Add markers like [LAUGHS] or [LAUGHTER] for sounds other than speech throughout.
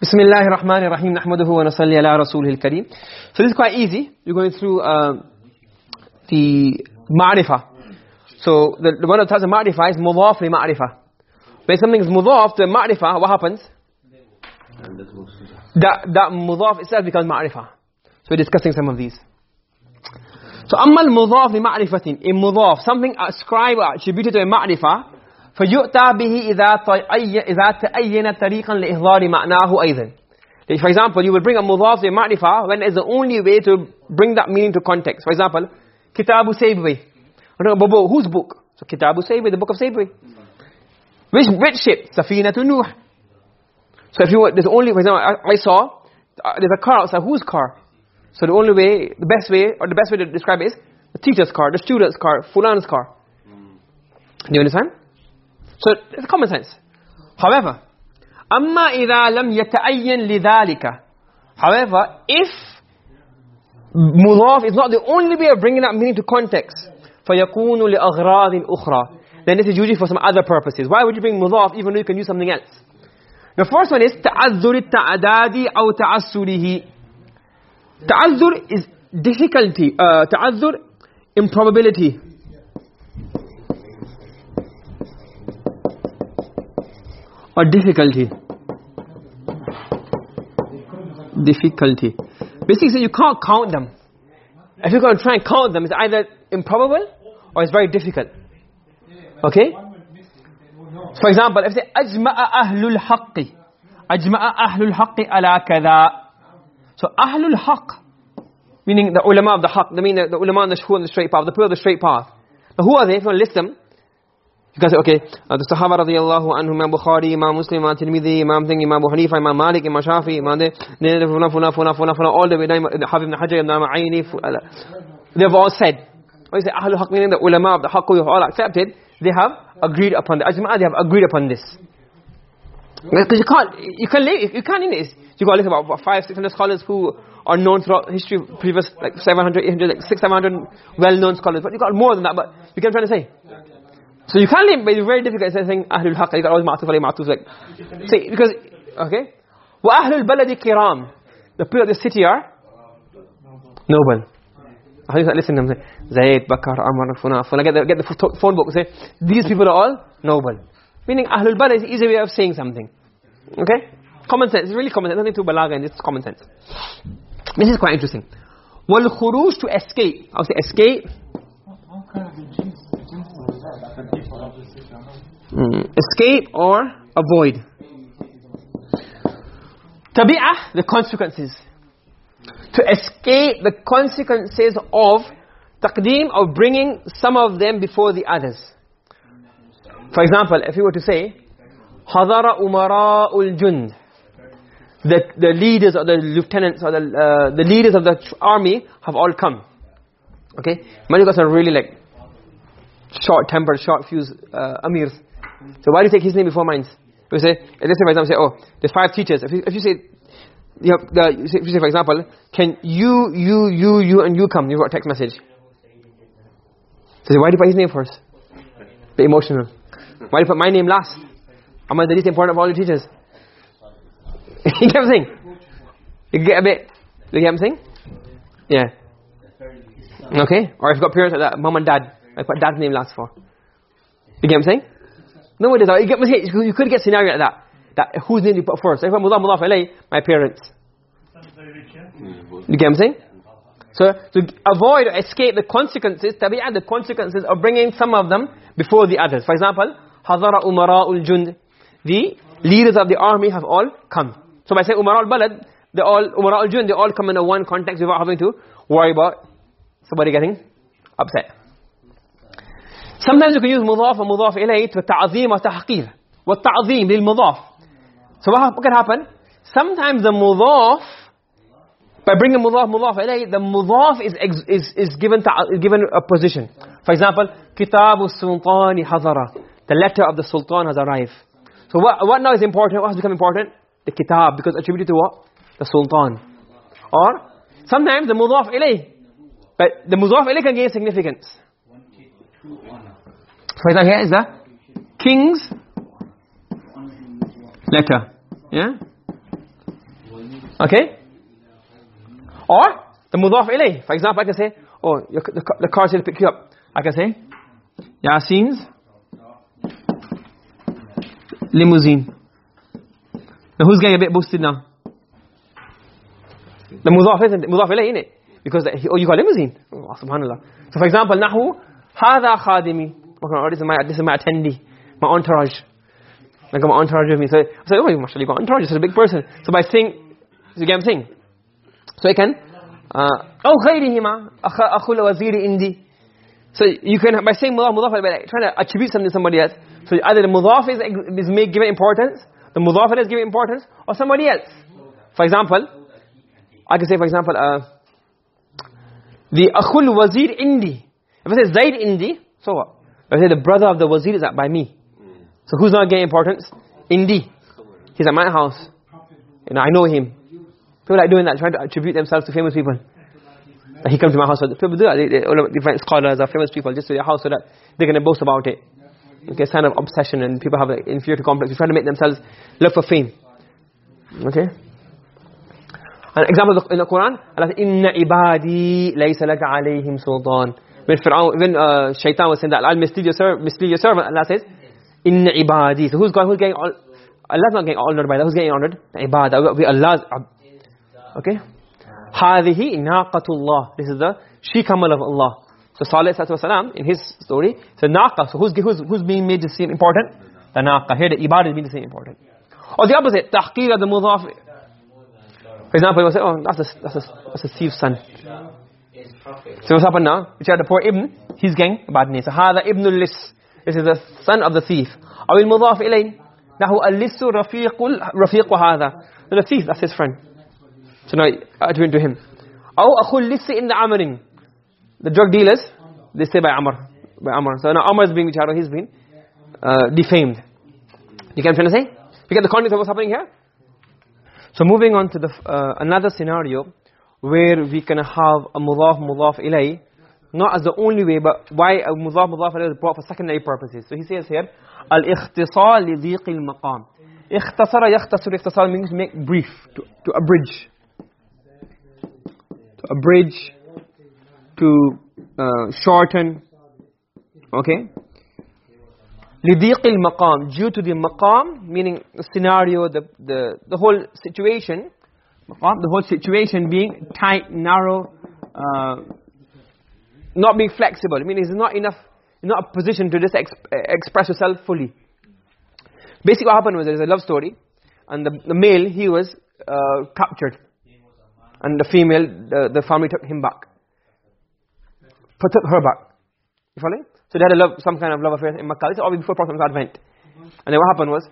Bismillahir Rahmanir Rahim. Nahmaduhu wa nasalli ala rasulihil kareem. So this is quite easy. You're going through uh, the ma'rifah. So the, the one the types of ma'rifah is mudhaf li ma'rifah. When something is mudhaf to ma'rifah, what happens? That, that mudhaf itself becomes ma'rifah. So we're discussing some of these. So أما المضاف لمعرفة in mudhaf something ascribed or attributed to a ma'rifah فيؤتى به إذا إذا تأين طريقا لإظهار معناه أيضا For example, you will bring a mudhaf to a ma'rifah when it's the only way to bring that meaning to context. For example, Kitabu Saybri. Bobo, whose book? So Kitabu Saybri, the book of Saybri. Which, which ship? Safina to Nuh. So if you there's only, for example, I, I saw, uh, there's a car outside, whose car? So the only way, the best way, or the best way to describe it is, the teacher's car, the student's car, Fulan's car. Do you understand? So it's common sense. However, أما إذا لم يتأين لذلك However, if mudhaf is not the only way of bringing that meaning to context, فيكون لأغراض أخرى Then this is usually for some other purposes. Why would you bring mudhaf even though you can use something else? The first one is تعذر التعداد أو تعسره تعذر is difficulty. Uh, تعذر, improbability. Or difficulty difficulty basically you can't count them. If you're going to try and count them it's either improbable or it's very difficult. Okay? For example if you say ajma'a ahlul haqqi ajma'a ahlul haqqi ala kadha. So ahlul haqq meaning the ulama of the haqq the mean the, the ulama on the, the straight path the people of the straight path. Now who are they? If you want to list them you can say, okay, uh, the Sahaba radiyallahu anhu, Imam Bukhari, Imam Muslim, Imam Tirmidhi, Imam Thing, Imam Abu Hanifa, Imam Malik, Imam Shafi, Imam De, Funa, Funa, Funa, Funa, Funa, all the way Habib ibn Hajar, Imam Aini, they've all said, when you say Ahlul Haqq, meaning the ulama of the Haqq, who all accepted, they have agreed upon the Ajma'ah, they have agreed upon this. Because you can't, you can live, you can't in this. You got to list about five, six hundred scholars who are known throughout history, previous, like 700, 800, like six, seven hundred well-known scholars. But you got more than that, but you get what I'm trying to say? So you can't leave, it's very difficult saying Ahlul Haqq, you got always ma'atuf alayhi ma'atuf like. See, because, okay? Wa Ahlul Baladi Kiram. The people of the city are noble. I you listen to them say, Zayd, Bakar, Amr, Funa, Funa, get the, get the phone book say, these people are all noble. Meaning Ahlul Balad is an easy way of saying something. Okay? Common sense, it's really common sense, nothing to balagha and it's common sense. This is quite interesting. Wal khuruj to escape. I'll say escape. Mm, escape or avoid. Tabi'ah, the consequences. To escape the consequences of taqdeem, of bringing some of them before the others. For example, if you were to say, حَضَرَ أُمَرَاءُ الْجُنْدِ the, the leaders or the lieutenants or the, uh, the leaders of the army have all come. Okay? Many of us are really like short-tempered, short-fused uh, amirs. So why do you take his name before mine? We say, let's say for example, say, oh, there's five teachers. If you, if you say, you have the, if you say for example, can you, you, you, you, and you come? You've got a text message. So why do you put his name first? Be emotional. Why do you put my name last? Am I the least important of all the teachers? [LAUGHS] you get what I'm saying? You get a bit, you get what I'm saying? Yeah. Okay? Or if you've got parents like that, mom and dad, like what Dad's name lasts for. You get what I'm saying? No, it is. You, get, you could get scenario like that. That whose name you put first? If I'm Mudaf, Mudaf, my parents. You get what I'm saying? So to avoid or escape the consequences, tabi'ah, the consequences of bringing some of them before the others. For example, Hazara Umara al-Jund, The leaders of the army have all come. So by saying Umara al-Balad, they all, al-Jund, they all come in a one context without having to worry about somebody getting upset. Sometimes you can use mudhaf and mudhaf ilayh to ta'zeem or tahqir. What ta'zeem lil. So what, can happen? Sometimes the mudhaf, by bringing mudhaf, mudhaf ilayh, the mudhaf is, is, is, given, is given a position. For example, Kitabu Sultani Hazara. The letter of the Sultan has arrived. So what, what now is important? What has become important? The kitab, because attributed to what? The Sultan. Or, sometimes the mudhaf ilayh. But the mudhaf ilayh can gain significance. For example, here is the king's letter. Yeah? Okay? Or the mudaf ilayh. For example, I can say, oh, the, car is here to pick you up. I can say, Yasin's limousine. Now who's getting a bit boosted now? The mudaf isn't mudaf ilayh, innit? Because the, oh, you got limousine. Oh, subhanallah. So for example, nahu, hada khadimi. Oh, this is my this is my attendee, my entourage. Like my entourage with me. So I say, oh, you must have got entourage. It's a big person. So by saying, you get what I'm saying. So I can, uh, oh, ghayrihima, akhul waziri indi. So you can, by saying mudaf, mudaf, by like, trying to attribute something to somebody else. So either the mudaf is, is made, given importance, the mudaf is given importance, or somebody else. For example, I can say, for example, uh, the akhul wazir indi. If I say Zaid indi, so what? I say the brother of the wazir is by me. So who's not getting importance? Indi. He's at my house. Know, I know him. People like doing that, trying to attribute themselves to famous people. He comes to my house. People do that. They, they, different scholars or famous people just to their house so that they're going to boast about it. Okay, sign of obsession and people have an inferiority complex. They're trying to make themselves look for fame. Okay? An example in the Quran, Allah says, Inna ibadi laysa laka alayhim sultan when Fir'aun when uh, shaitan was saying that I'll mislead your servant mislead your servant. Allah says in ibadi. So who's going who's getting all Allah's not getting honored by that. Who's getting honored? Ibadah we Allah, uh, okay? Hadhihi naqatullah. This is the she camel of Allah. So Salih sallallahu in his story so naqa so who's who's who's being made to seem important? The naqa. Here the ibadah is being the same important. Or the opposite tahqir the mudhaf. For example you say oh that's a, that's a, that's a thief's son. So what's happened now? Which are the poor Ibn, he's getting a bad name. So, هذا ابن اللص. This is the son of the thief. أو المضاف إليه. نحو اللص رفيق, رفيق هذا. So the thief, that's his friend. So now, attribute to him. أو أخو اللص in the Amarin. The drug dealers, they say by Amr. By Amr. So now Amr is being, which he's been uh, defamed. You get what I'm trying to say? You get the context of what's happening here? So moving on to the uh, another scenario where we can have a mudhaf mudhaf ilay not as the only way but why a mudhaf mudhaf ilay is brought for secondary purposes. So he says here al-ikhtisar li dhiq al-maqam. Ikhtasara yakhtasir ikhtasar means make brief to to abridge. To abridge to uh, shorten okay لِضِيقِ الْمَقَامِ Due to the maqam, meaning the scenario, the, the, the whole situation, the whole situation being tight, narrow, uh, not being flexible. I mean, it's not enough, not a position to just exp express yourself fully. Basically what happened was, there's a love story, and the, the male, he was uh, captured. And the female, the, the family took him back. Put her back. You following? So they had a love, some kind of love affair in Makkah. This is all before Prophet's advent. And then what happened was,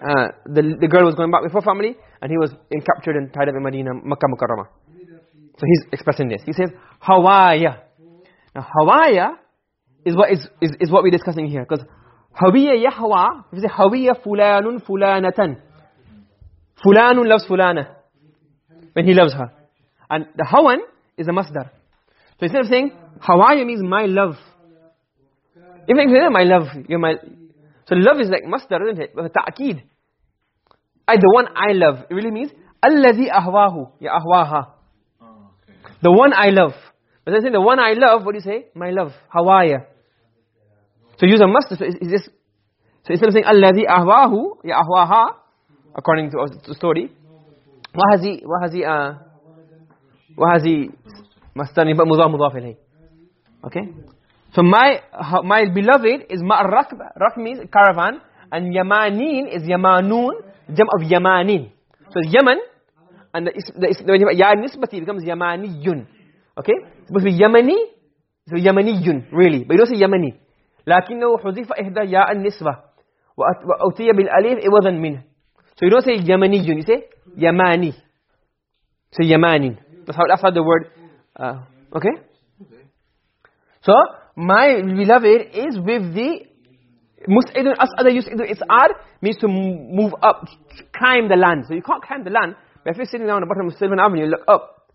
uh, the, the girl was going back with her family, and he was in, captured and tied up in Medina, Makkah Mukarramah. So he's expressing this. He says, Hawaya. Now, Hawaya is what, is, is, is what we're discussing here. Because Hawiya Yahwa, if you say Hawiya fulanun fulanatan. Fulanun loves fulana. When he loves her. And the Hawan is a masdar. So instead of saying, Hawaya means my love. If you say, my love, you're my... So love is like masdar, isn't it? With ta'keed. I, the one I love. It really means, الَّذِي أَهْوَاهُ Ya ahwaha. Oh, the one I love. But then saying the one I love, what do you say? My love. Hawaya. So use a masdar. So is, is this... So instead of saying, الَّذِي أَهْوَاهُ Ya ahwaha, according to the story, what has he, what has he, uh, what has he, masdar, but mudaf mudaf ilayh. Okay? So my my beloved is ma'ar rakb. Rakb means caravan. And Yamanin is Yamanun, jam of Yamanin. So Yaman, and the, the, the Ya Nisbati becomes Yamaniyun. Okay? It's supposed to be Yamani, so Yamaniyun, really. But you don't say Yamani. لكنه حذف إحدى ياء النسبة وأتي بالألف إوضا منه. So you don't say Yamaniyun, you say Yamani. So Yamanin. That's how, that's how the word, uh, okay? So, my beloved is with the mus'idun as'ada yus'idu is'ad means to move up climb the land. So you can't climb the land but if you're sitting down on the bottom of Sylvan Avenue you look up.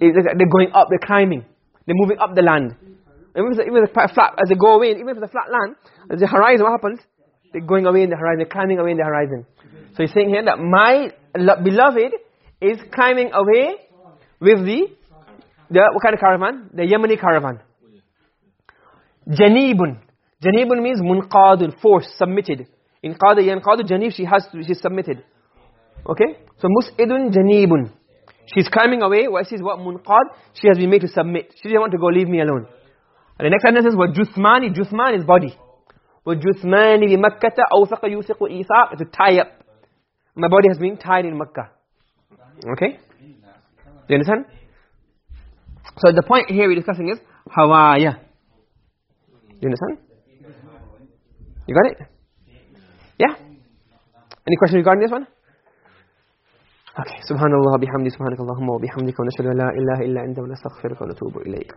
They're going up they're climbing. They're moving up the land. Even if it's quite flat as they go away even if it's a flat land as the horizon what happens? They're going away in the horizon they're climbing away in the horizon. So he's saying here that my beloved is climbing away with the the what kind of caravan? The yemeni caravan. Janibun janibun means munqadun force submitted. In qada yanqadu janib she has she's submitted. Okay? So mus'idun janibun. She's climbing away. Is what munqad she has been made to submit. She doesn't want to go leave me alone. And the next sentence is what juthmani juthman is body. Bi makkah awthaqa yusiqu ithaq to tie up. My body has been tied in makkah. Okay? Do you understand? So the point here we're discussing is hawaya. Do you understand you got it? Yeah. Any question regarding this one? Okay subhanallah bihamdi subhanakallahumma wa bihamdika wa nashhadu an la ilaha illa anta wa nastaghfiruka wa natubu ilayk